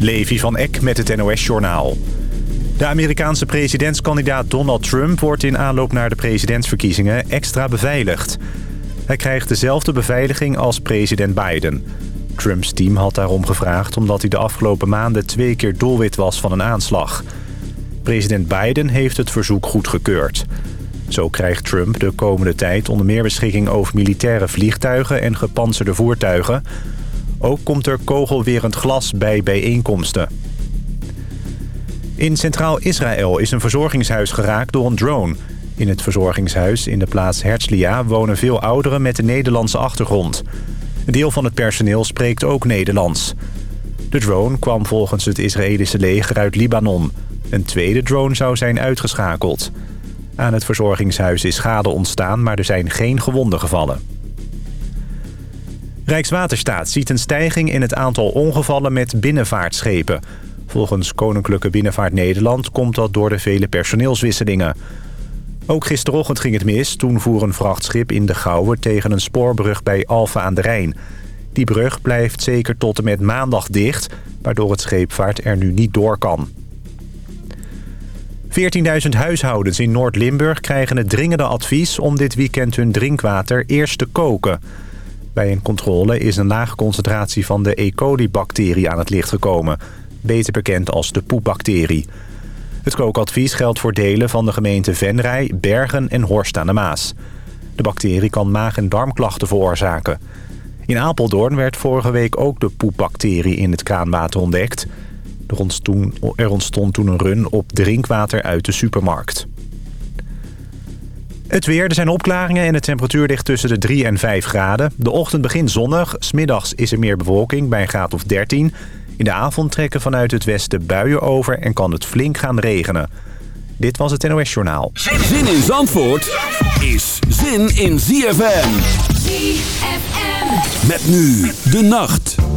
Levi van Eck met het NOS-journaal. De Amerikaanse presidentskandidaat Donald Trump wordt in aanloop naar de presidentsverkiezingen extra beveiligd. Hij krijgt dezelfde beveiliging als president Biden. Trumps team had daarom gevraagd omdat hij de afgelopen maanden twee keer doelwit was van een aanslag. President Biden heeft het verzoek goedgekeurd. Zo krijgt Trump de komende tijd onder meer beschikking over militaire vliegtuigen en gepantserde voertuigen. Ook komt er kogelwerend glas bij bijeenkomsten. In Centraal Israël is een verzorgingshuis geraakt door een drone. In het verzorgingshuis in de plaats Herzliya wonen veel ouderen met een Nederlandse achtergrond. Een deel van het personeel spreekt ook Nederlands. De drone kwam volgens het Israëlische leger uit Libanon. Een tweede drone zou zijn uitgeschakeld. Aan het verzorgingshuis is schade ontstaan, maar er zijn geen gewonden gevallen. Rijkswaterstaat ziet een stijging in het aantal ongevallen met binnenvaartschepen. Volgens Koninklijke Binnenvaart Nederland komt dat door de vele personeelswisselingen. Ook gisterochtend ging het mis. Toen voer een vrachtschip in de Gouwe tegen een spoorbrug bij Alphen aan de Rijn. Die brug blijft zeker tot en met maandag dicht... waardoor het scheepvaart er nu niet door kan. 14.000 huishoudens in Noord-Limburg krijgen het dringende advies... om dit weekend hun drinkwater eerst te koken. Bij een controle is een lage concentratie van de E. coli-bacterie aan het licht gekomen... beter bekend als de poepbacterie... Het kookadvies geldt voor delen van de gemeente Venray, Bergen en Horst aan de Maas. De bacterie kan maag- en darmklachten veroorzaken. In Apeldoorn werd vorige week ook de poepbacterie in het kraanwater ontdekt. Er ontstond toen een run op drinkwater uit de supermarkt. Het weer, er zijn opklaringen en de temperatuur ligt tussen de 3 en 5 graden. De ochtend begint zonnig, smiddags is er meer bewolking bij een graad of 13... In de avond trekken vanuit het westen buien over en kan het flink gaan regenen. Dit was het NOS Journaal. Zin in Zandvoort is zin in ZFM. ZFM. Met nu de nacht.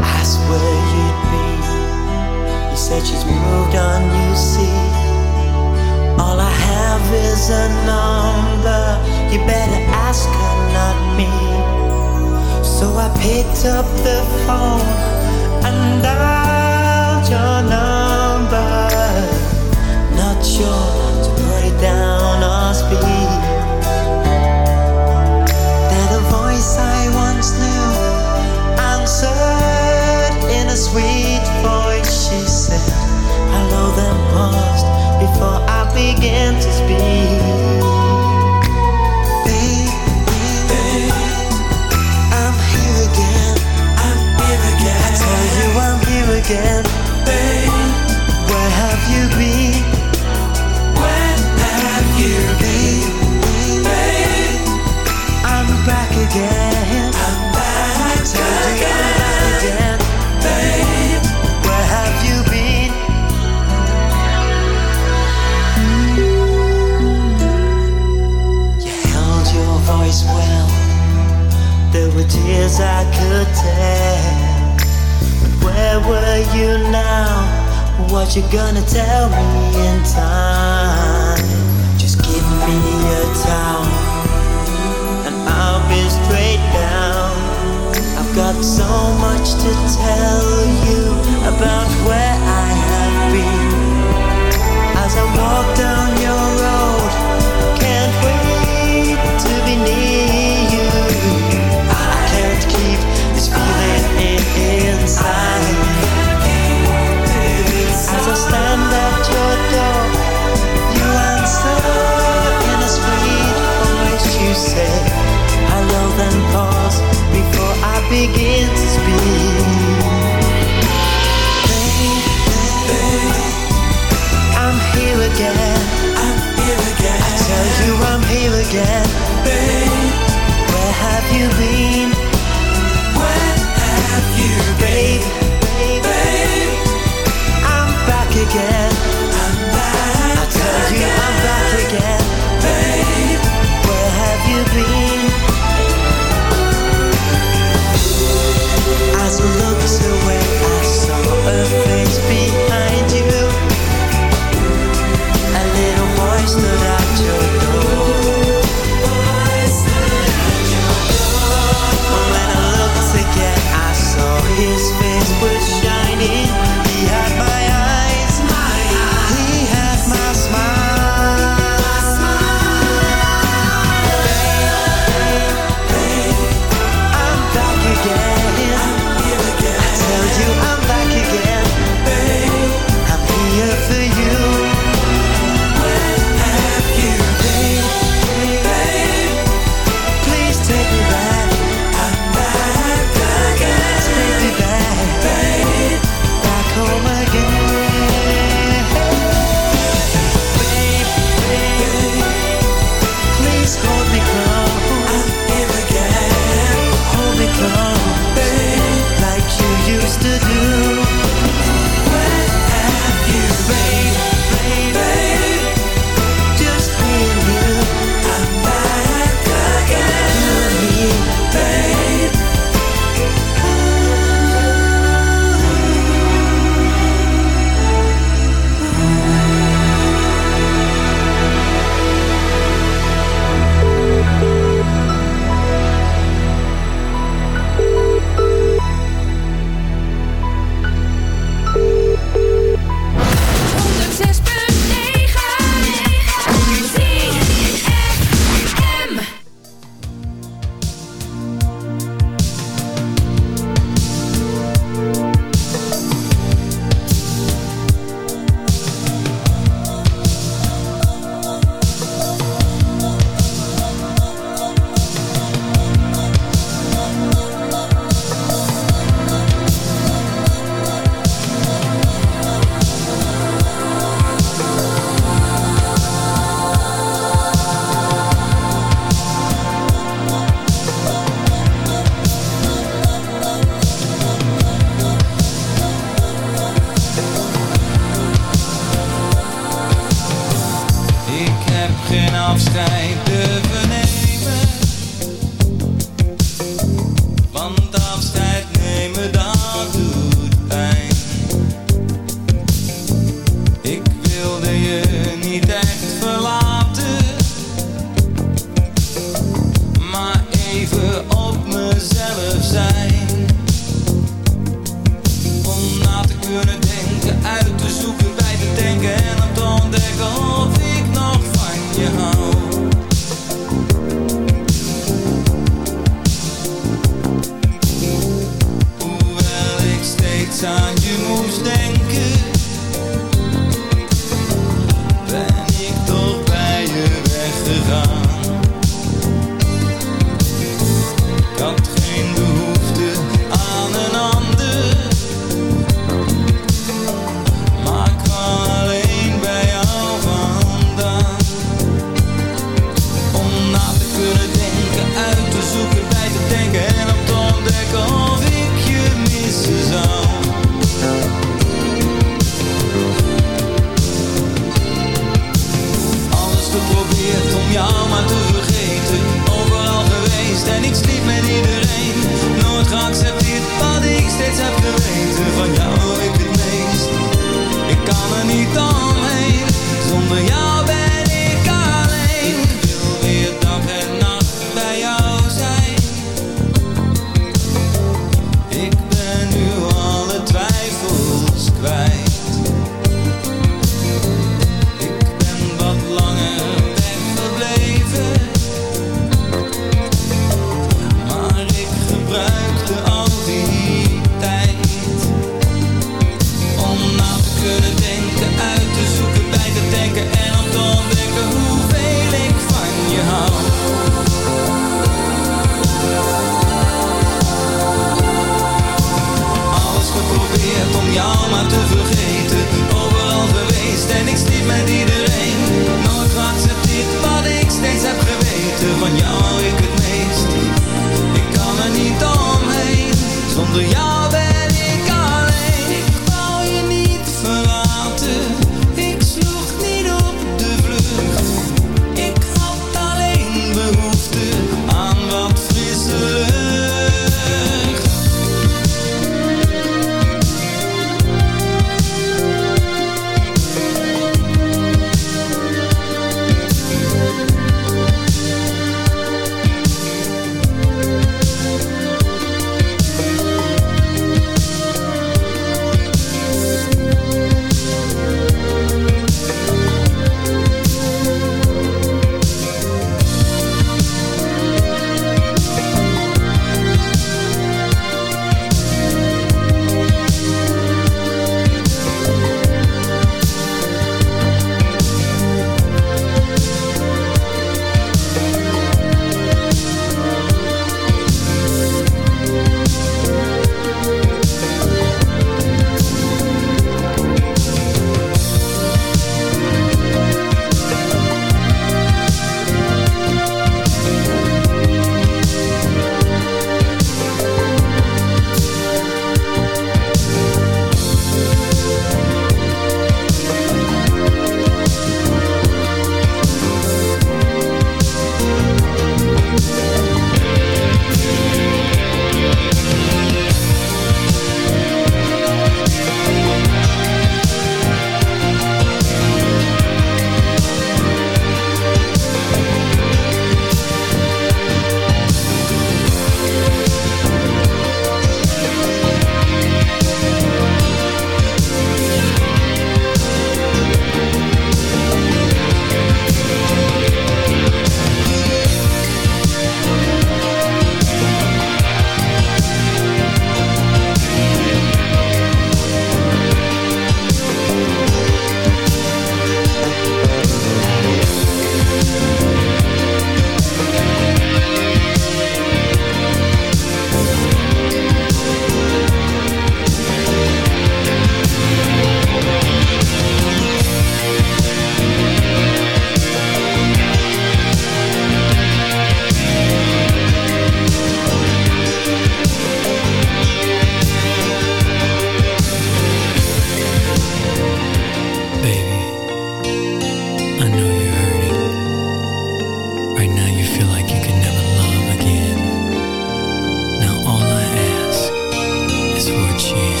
Together forever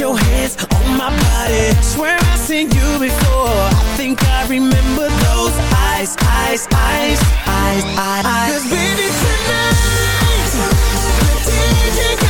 your hands on my body. Swear I've seen you before. I think I remember those eyes, eyes, eyes, eyes, eyes. eyes. Cause baby tonight, the DJ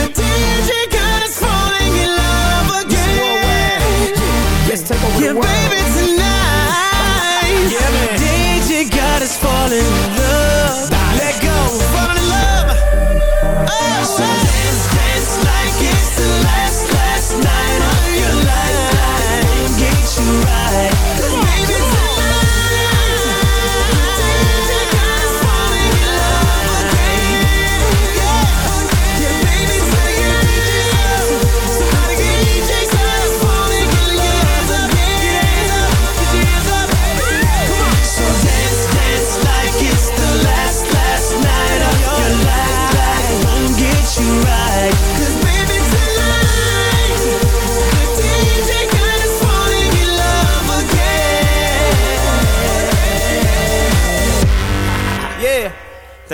Take over Yeah, the world. baby tonight, Yeah, man. DJ got us falling in love.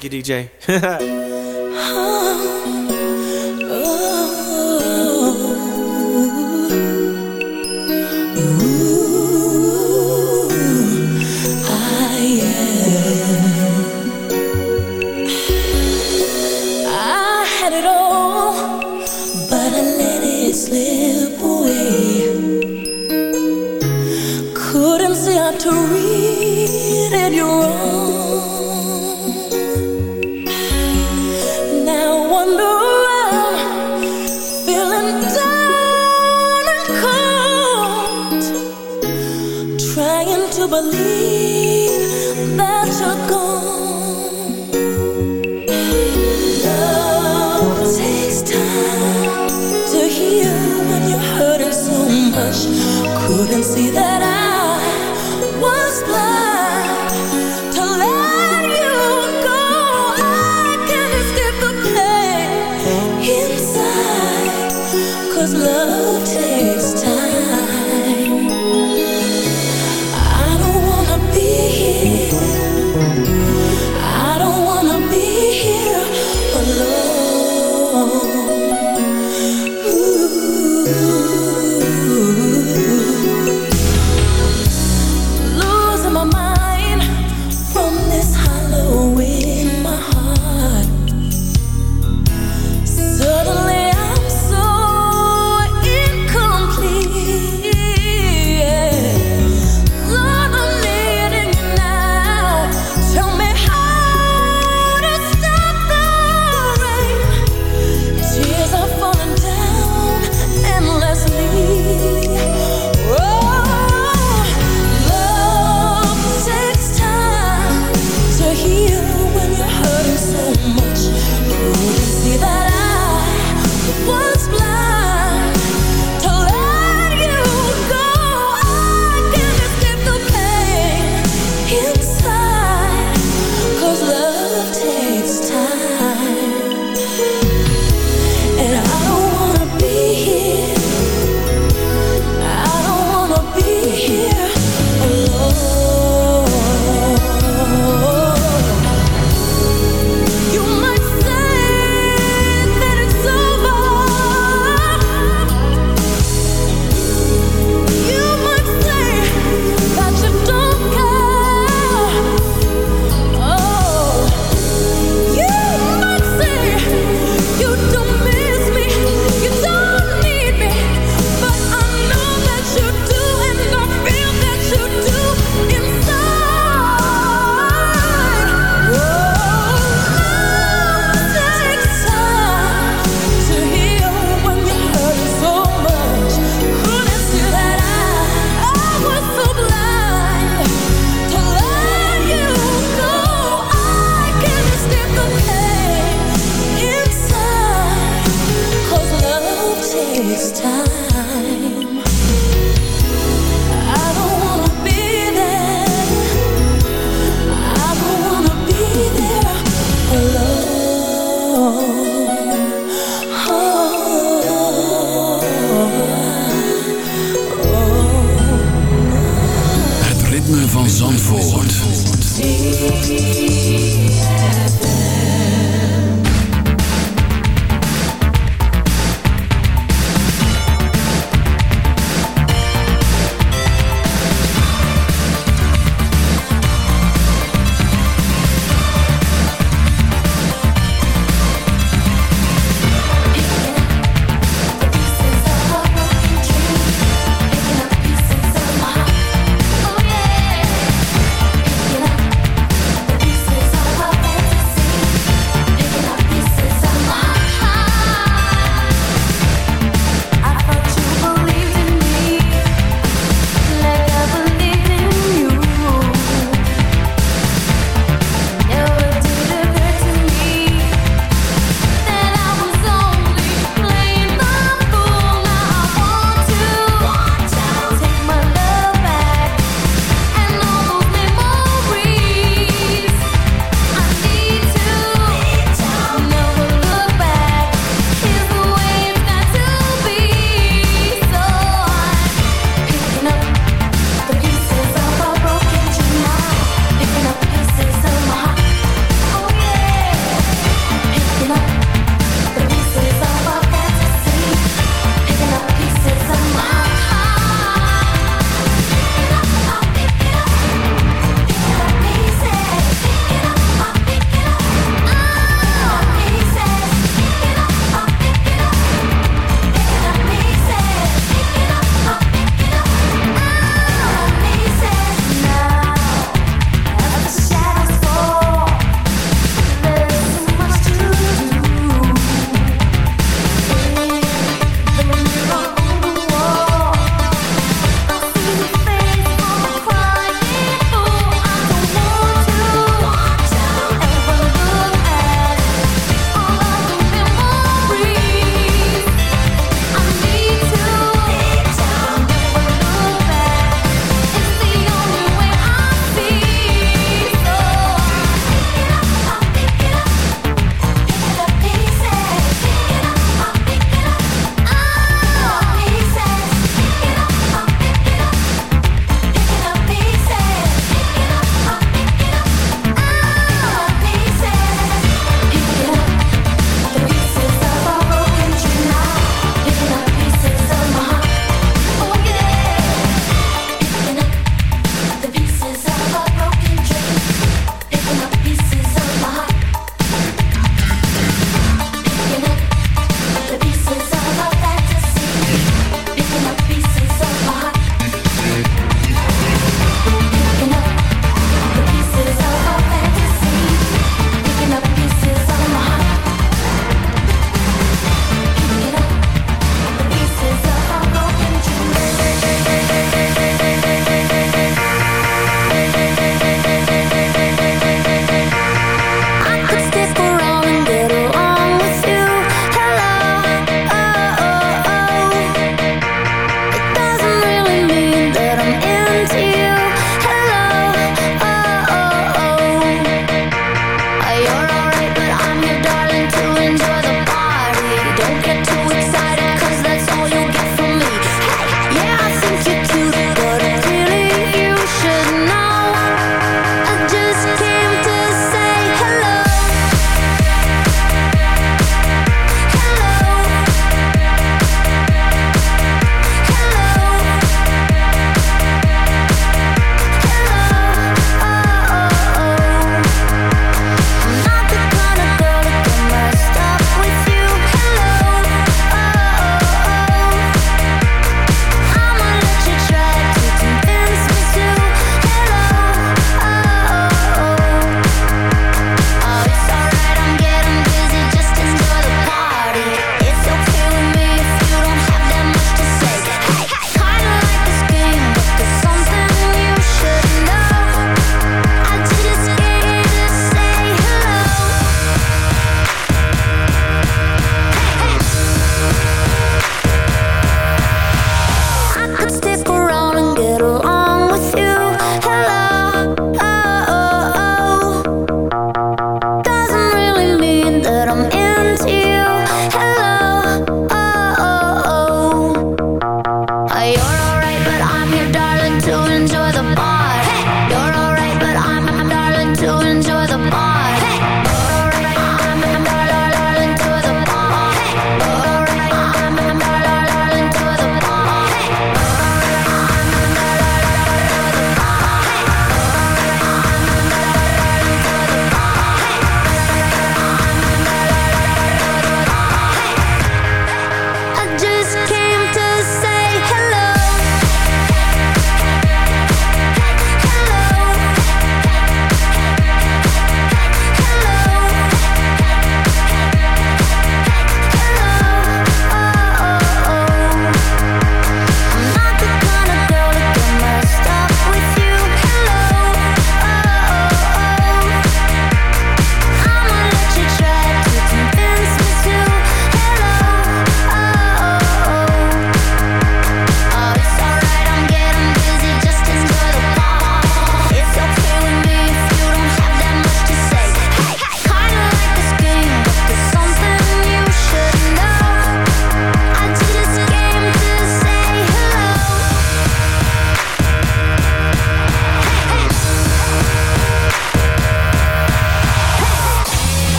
Thank you, DJ.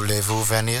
Voulez-vous venir